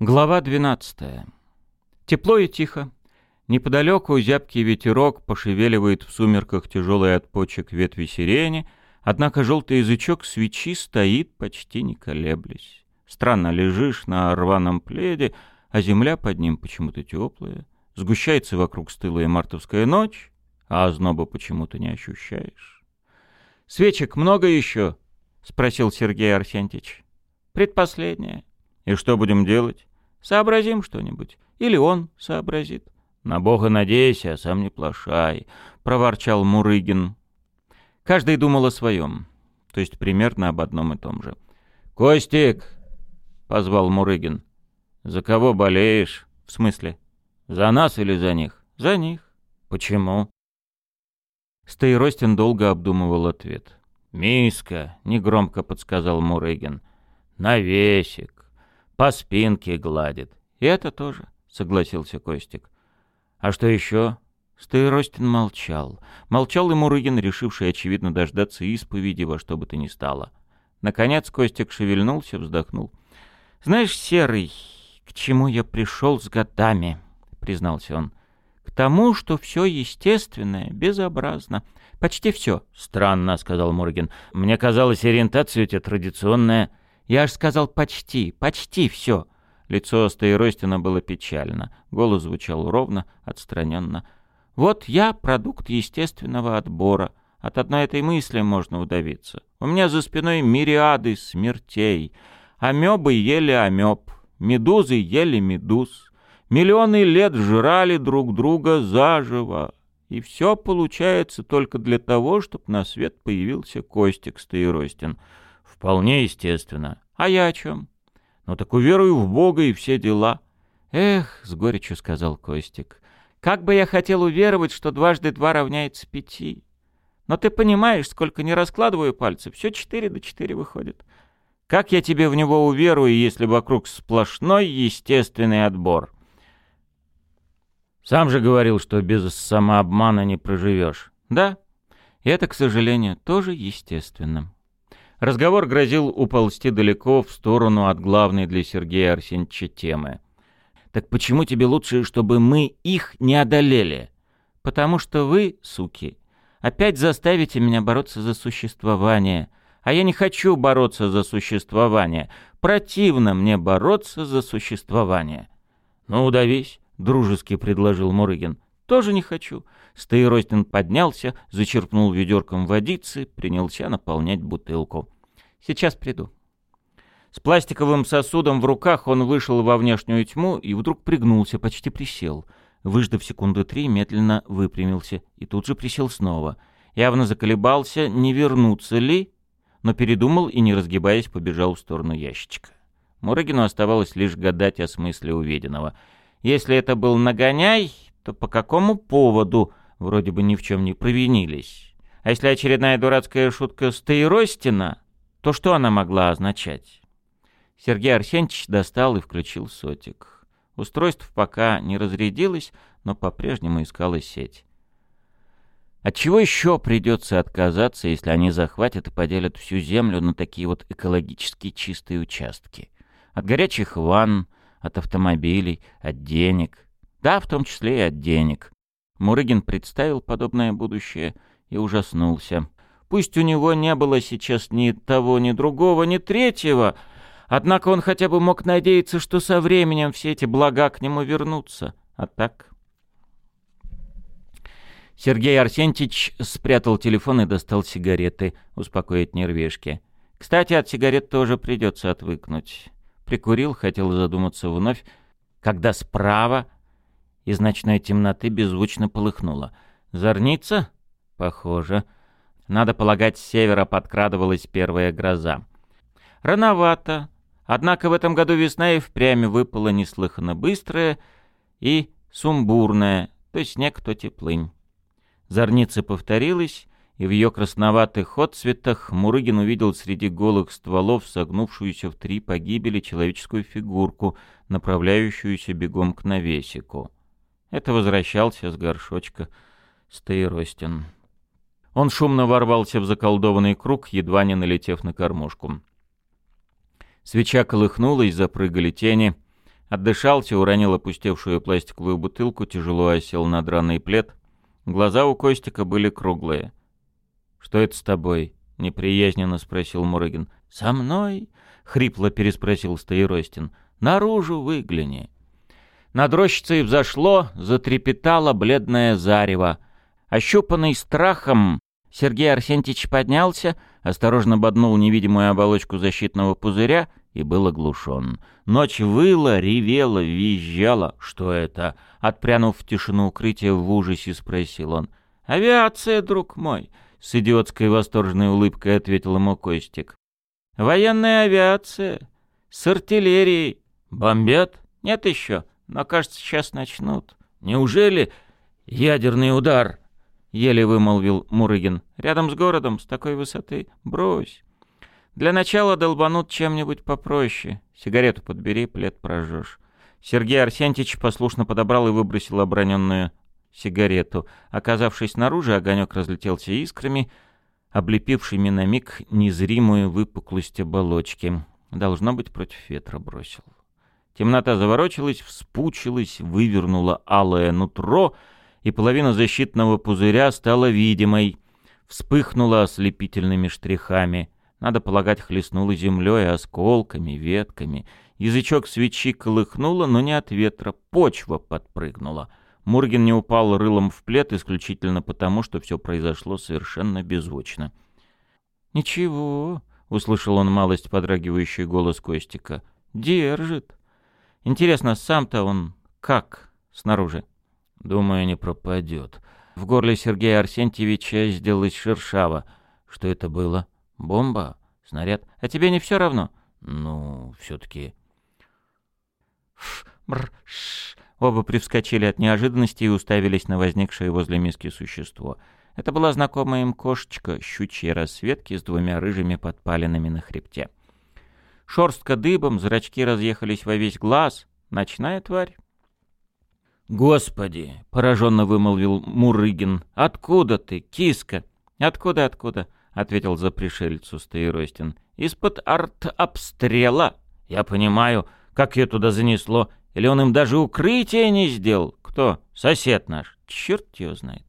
Глава 12. Тепло и тихо. Неподалеку зябкий ветерок пошевеливает в сумерках тяжелые от почек ветви сирени, однако желтый язычок свечи стоит, почти не колеблясь. Странно лежишь на рваном пледе, а земля под ним почему-то теплая. Сгущается вокруг стылая мартовская ночь, а озноба почему-то не ощущаешь. «Свечек много еще?» — спросил Сергей Арсентьевич. «Предпоследнее». «И что будем делать?» Сообразим что-нибудь. Или он сообразит. «На Бога надейся, а сам не плашай», — проворчал Мурыгин. Каждый думал о своем, то есть примерно об одном и том же. «Костик!» — позвал Мурыгин. «За кого болеешь?» «В смысле? За нас или за них?» «За них». «Почему?» Стаиростин долго обдумывал ответ. «Миска», — негромко подсказал Мурыгин. «Навесик по спинке гладит. И это тоже, согласился Костик. А что еще? Стаиростин молчал. Молчал и Мурыгин, решивший, очевидно, дождаться исповеди во что бы то ни стало. Наконец Костик шевельнулся, вздохнул. «Знаешь, Серый, к чему я пришел с годами?» — признался он. «К тому, что все естественное, безобразно. Почти все». «Странно», — сказал Мурыгин. «Мне казалось, ориентация у тебя традиционная». Я аж сказал почти, почти все. Лицо Стаиростина было печально, голос звучал ровно, отстраненно. Вот я продукт естественного отбора. От одной этой мысли можно удавиться. У меня за спиной мириады смертей. Амебы ели амеб, медузы ели медуз. Миллионы лет жрали друг друга заживо. И все получается только для того, чтобы на свет появился Костик Стаиростин — Вполне естественно. А я о чем? Ну так уверую в Бога и все дела. Эх, с горечью сказал Костик. Как бы я хотел уверовать, что дважды два равняется пяти. Но ты понимаешь, сколько не раскладываю пальцы, все четыре до четыре выходит. Как я тебе в него уверую, если вокруг сплошной естественный отбор? Сам же говорил, что без самообмана не проживешь. Да, и это, к сожалению, тоже естественно. Разговор грозил уползти далеко в сторону от главной для Сергея Арсеньевича темы. «Так почему тебе лучше, чтобы мы их не одолели?» «Потому что вы, суки, опять заставите меня бороться за существование. А я не хочу бороться за существование. Противно мне бороться за существование». «Ну, удавись», — дружески предложил Мурыгин. «Тоже не хочу». Стаиростин поднялся, зачерпнул ведерком водицы, принялся наполнять бутылку. «Сейчас приду». С пластиковым сосудом в руках он вышел во внешнюю тьму и вдруг пригнулся, почти присел. Выждав секунды три, медленно выпрямился и тут же присел снова. Явно заколебался, не вернуться ли, но передумал и, не разгибаясь, побежал в сторону ящичка. Мурыгину оставалось лишь гадать о смысле увиденного. Если это был нагоняй, то по какому поводу вроде бы ни в чем не провинились? А если очередная дурацкая шутка Стаиростина, то что она могла означать? Сергей Арсеньевич достал и включил сотик. Устройство пока не разрядилось, но по-прежнему искала сеть. От чего еще придется отказаться, если они захватят и поделят всю землю на такие вот экологически чистые участки? От горячих ванн, от автомобилей, от денег — да, в том числе и от денег. Мурыгин представил подобное будущее и ужаснулся. Пусть у него не было сейчас ни того, ни другого, ни третьего, однако он хотя бы мог надеяться, что со временем все эти блага к нему вернутся. А так... Сергей Арсентьевич спрятал телефон и достал сигареты, успокоить нервишки. Кстати, от сигарет тоже придется отвыкнуть. Прикурил, хотел задуматься вновь, когда справа из ночной темноты беззвучно полыхнуло. «Зорница?» «Похоже. Надо полагать, с севера подкрадывалась первая гроза. Рановато. Однако в этом году весна и впрямь выпала неслыханно быстрая и сумбурная, то снег, то теплынь. Зорница повторилась, и в ее красноватых отцветах Мурыгин увидел среди голых стволов согнувшуюся в три погибели человеческую фигурку, направляющуюся бегом к навесику. Это возвращался с горшочка Стаиростин. Он шумно ворвался в заколдованный круг, едва не налетев на кормушку. Свеча колыхнулась, запрыгали тени. Отдышался, уронил опустевшую пластиковую бутылку, тяжело осел на драный плед. Глаза у Костика были круглые. «Что это с тобой?» — неприязненно спросил Мурыгин. «Со мной?» — хрипло переспросил Стоиростин. «Наружу выгляни». Над рощицей взошло, затрепетало бледное зарево. Ощупанный страхом, Сергей Арсентьевич поднялся, осторожно боднул невидимую оболочку защитного пузыря и был оглушен. Ночь выла, ревела, визжала. Что это? Отпрянув в тишину укрытия, в ужасе спросил он. «Авиация, друг мой!» — с идиотской восторженной улыбкой ответил ему Костик. «Военная авиация. С артиллерией. Бомбят? Нет еще, но, кажется, сейчас начнут. Неужели ядерный удар?» — еле вымолвил Мурыгин. «Рядом с городом, с такой высоты. Брось. Для начала долбанут чем-нибудь попроще. Сигарету подбери, плед прожжешь». Сергей Арсентьевич послушно подобрал и выбросил оброненную сигарету. Оказавшись снаружи, огонек разлетелся искрами, облепившими на миг незримую выпуклость оболочки. Должно быть, против ветра бросил. Темнота заворочилась, вспучилась, вывернула алое нутро, и половина защитного пузыря стала видимой, вспыхнула ослепительными штрихами. Надо полагать, хлестнула землей, осколками, ветками. Язычок свечи колыхнуло, но не от ветра, почва подпрыгнула — Мургин не упал рылом в плед исключительно потому, что все произошло совершенно беззвучно. «Ничего», — услышал он малость подрагивающий голос Костика. «Держит. Интересно, сам-то он как снаружи?» «Думаю, не пропадет». В горле Сергея Арсентьевича сделалось шершаво. «Что это было? Бомба? Снаряд? А тебе не все равно?» «Ну, все-таки...» Оба привскочили от неожиданности и уставились на возникшее возле миски существо. Это была знакомая им кошечка щучьей расцветки с двумя рыжими подпалинами на хребте. Шорстка дыбом, зрачки разъехались во весь глаз. Ночная тварь. «Господи!» — пораженно вымолвил Мурыгин. «Откуда ты, киска?» «Откуда, откуда?» — ответил за пришельцу Стоиростин. «Из-под арт-обстрела. Я понимаю, как ее туда занесло. Или он им даже укрытие не сделал? Кто? Сосед наш. Черт его знает.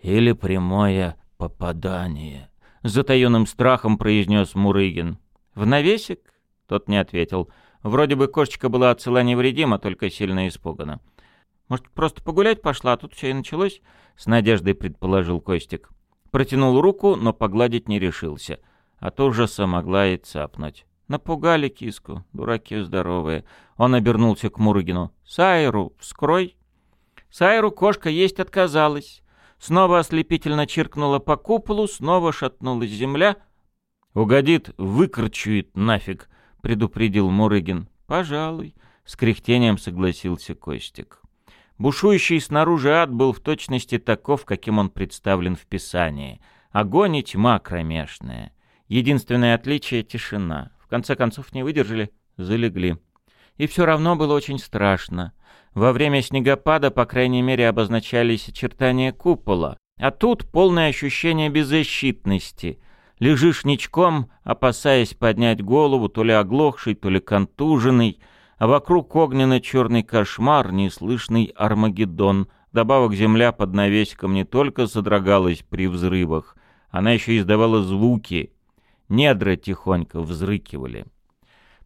Или прямое попадание. Затаенным страхом произнес Мурыгин. В навесик? Тот не ответил. Вроде бы кошечка была от цела невредима, только сильно испугана. Может, просто погулять пошла, а тут все и началось? С надеждой предположил Костик. Протянул руку, но погладить не решился. От ужаса могла и цапнуть. Напугали киску, дураки здоровые. Он обернулся к Мурыгину. «Сайру, вскрой!» Сайру кошка есть отказалась. Снова ослепительно чиркнула по куполу, снова шатнулась земля. «Угодит, выкручует нафиг», — предупредил Мурыгин. «Пожалуй», — с кряхтением согласился Костик. Бушующий снаружи ад был в точности таков, каким он представлен в Писании. Огонь и тьма кромешная. Единственное отличие — тишина конце концов не выдержали, залегли. И все равно было очень страшно. Во время снегопада, по крайней мере, обозначались очертания купола. А тут полное ощущение беззащитности. Лежишь ничком, опасаясь поднять голову, то ли оглохший, то ли контуженный, а вокруг огненно-черный кошмар, неслышный Армагеддон. Добавок земля под навесиком не только содрогалась при взрывах, она еще издавала звуки, Недра тихонько взрыкивали.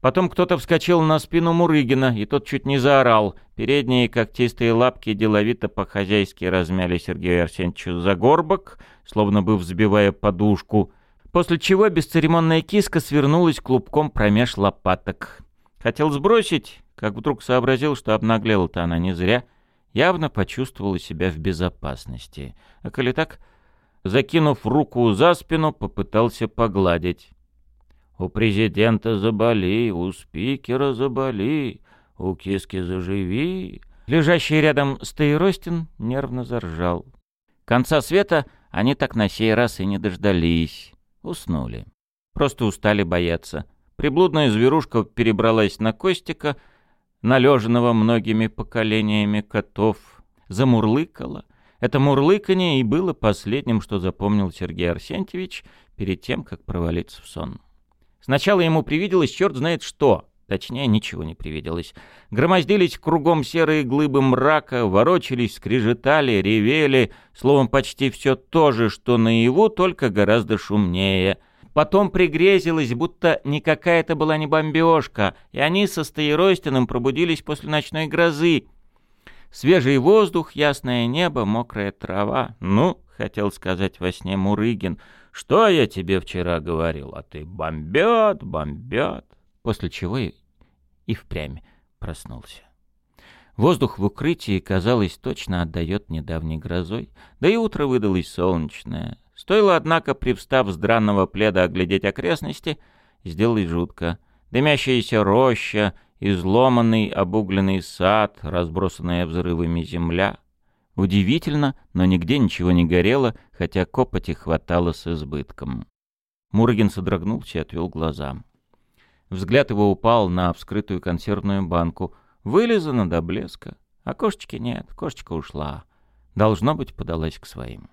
Потом кто-то вскочил на спину Мурыгина, и тот чуть не заорал. Передние когтистые лапки деловито по-хозяйски размяли Сергею Арсеньевичу за горбок, словно бы взбивая подушку, после чего бесцеремонная киска свернулась клубком промеж лопаток. Хотел сбросить, как вдруг сообразил, что обнаглела-то она не зря, явно почувствовала себя в безопасности. А коли так, закинув руку за спину, попытался погладить. «У президента заболи, у спикера заболи, у киски заживи». Лежащий рядом Стаиростин нервно заржал. Конца света они так на сей раз и не дождались. Уснули. Просто устали бояться. Приблудная зверушка перебралась на Костика, належенного многими поколениями котов, замурлыкала — это мурлыканье и было последним, что запомнил Сергей Арсентьевич перед тем, как провалиться в сон. Сначала ему привиделось черт знает что. Точнее, ничего не привиделось. Громоздились кругом серые глыбы мрака, ворочались, скрежетали, ревели, словом, почти все то же, что наяву, только гораздо шумнее. Потом пригрезилось, будто никакая это была не бомбежка, и они со Стоеростиным пробудились после ночной грозы. Свежий воздух, ясное небо, мокрая трава. Ну, хотел сказать во сне Мурыгин, что я тебе вчера говорил, а ты бомбят, бомбят после чего и, впрямь проснулся. Воздух в укрытии, казалось, точно отдает недавней грозой, да и утро выдалось солнечное. Стоило, однако, привстав с дранного пледа оглядеть окрестности, сделать жутко. Дымящаяся роща, изломанный обугленный сад, разбросанная взрывами земля. Удивительно, но нигде ничего не горело, хотя копоти хватало с избытком. Мурген содрогнулся и отвел глаза. Взгляд его упал на вскрытую консервную банку. Вылизана до блеска. А кошечки нет, кошечка ушла. Должно быть, подалась к своим.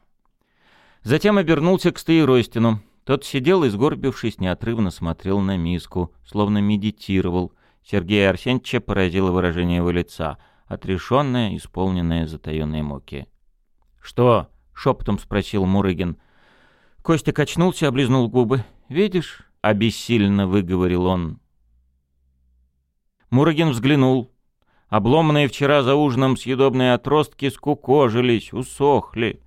Затем обернулся к Стоиростину. Тот сидел и, сгорбившись, неотрывно смотрел на миску, словно медитировал. Сергея Арсеньевича поразило выражение его лица, отрешенное, исполненное затаенной муки. «Что?» — шепотом спросил Мурыгин. Костя качнулся, облизнул губы. «Видишь, — обессильно выговорил он. Мурагин взглянул. Обломанные вчера за ужином съедобные отростки скукожились, усохли.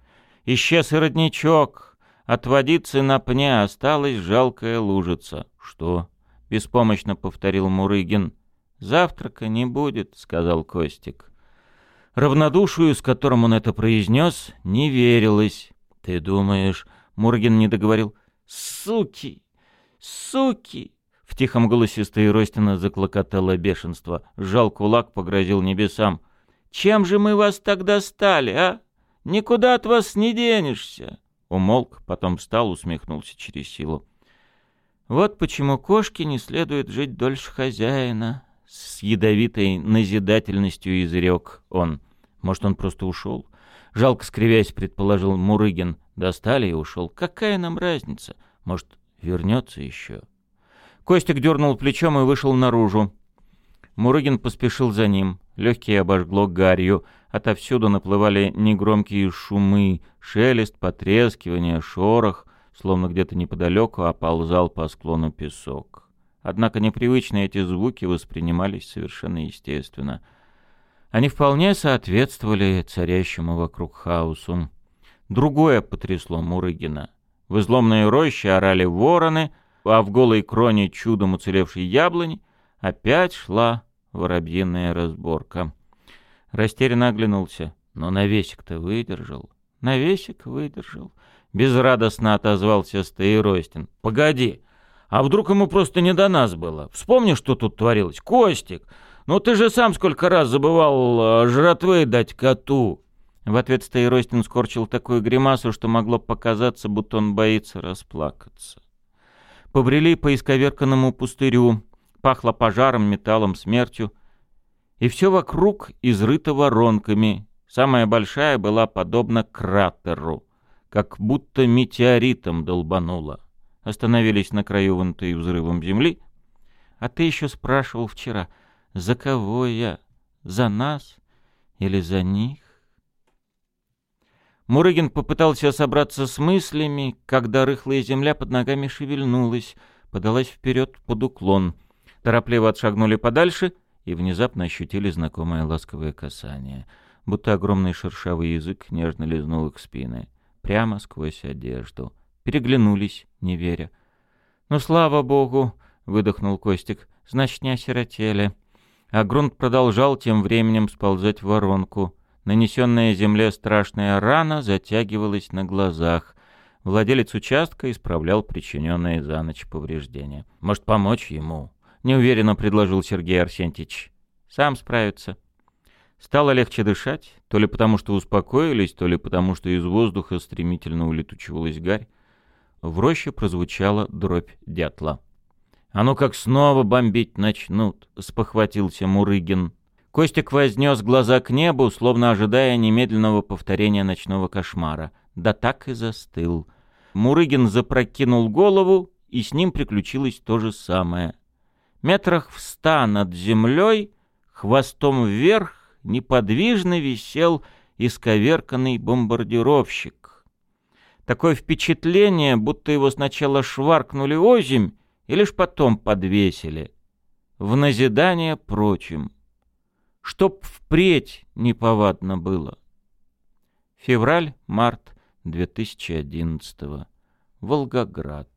Исчез и родничок. От водицы на пне осталась жалкая лужица. «Что?» — беспомощно повторил Мурыгин. «Завтрака не будет», — сказал Костик. Равнодушию, с которым он это произнес, не верилось. «Ты думаешь...» — Мургин не договорил. «Суки! Суки!» В тихом голосе Стоиростина заклокотало бешенство. Жал кулак, погрозил небесам. «Чем же мы вас тогда стали, а? Никуда от вас не денешься!» Умолк, потом встал, усмехнулся через силу. «Вот почему кошке не следует жить дольше хозяина», — с ядовитой назидательностью изрек он. «Может, он просто ушел?» Жалко скривясь, предположил Мурыгин. «Достали и ушел. Какая нам разница? Может, Вернется еще. Костик дернул плечом и вышел наружу. Мурыгин поспешил за ним. Легкие обожгло гарью. Отовсюду наплывали негромкие шумы, шелест, потрескивание, шорох, словно где-то неподалеку оползал по склону песок. Однако непривычные эти звуки воспринимались совершенно естественно. Они вполне соответствовали царящему вокруг хаосу. Другое потрясло Мурыгина. В изломной роще орали вороны, а в голой кроне чудом уцелевшей яблони опять шла воробьиная разборка. Растерянно оглянулся. Но навесик-то выдержал. Навесик выдержал. Безрадостно отозвался Стаиростин. «Погоди, а вдруг ему просто не до нас было? Вспомни, что тут творилось. Костик, ну ты же сам сколько раз забывал э, жратвы дать коту. В ответ Стаиростин скорчил такую гримасу, что могло показаться, будто он боится расплакаться. Побрели по исковерканному пустырю, пахло пожаром, металлом, смертью. И все вокруг изрыто воронками. Самая большая была подобна кратеру, как будто метеоритом долбануло. Остановились на краю вынутой взрывом земли. А ты еще спрашивал вчера, за кого я? За нас или за них? Мурыгин попытался собраться с мыслями, когда рыхлая земля под ногами шевельнулась, подалась вперед под уклон. Торопливо отшагнули подальше и внезапно ощутили знакомое ласковое касание, будто огромный шершавый язык нежно лизнул их спины, прямо сквозь одежду. Переглянулись, не веря. «Ну, слава богу!» — выдохнул Костик. «Значит, не осиротели». А грунт продолжал тем временем сползать в воронку — Нанесенная земле страшная рана затягивалась на глазах. Владелец участка исправлял причиненные за ночь повреждения. «Может, помочь ему?» — неуверенно предложил Сергей Арсентьевич. «Сам справится». Стало легче дышать, то ли потому, что успокоились, то ли потому, что из воздуха стремительно улетучивалась гарь. В роще прозвучала дробь дятла. «А ну как снова бомбить начнут!» — спохватился Мурыгин. Костик вознес глаза к небу, словно ожидая немедленного повторения ночного кошмара. Да так и застыл. Мурыгин запрокинул голову, и с ним приключилось то же самое. метрах в ста над землей, хвостом вверх неподвижно висел исковерканный бомбардировщик. Такое впечатление, будто его сначала шваркнули озимь и лишь потом подвесили. В назидание прочим. Чтоб впредь неповадно было. Февраль-март 2011 Волгоград.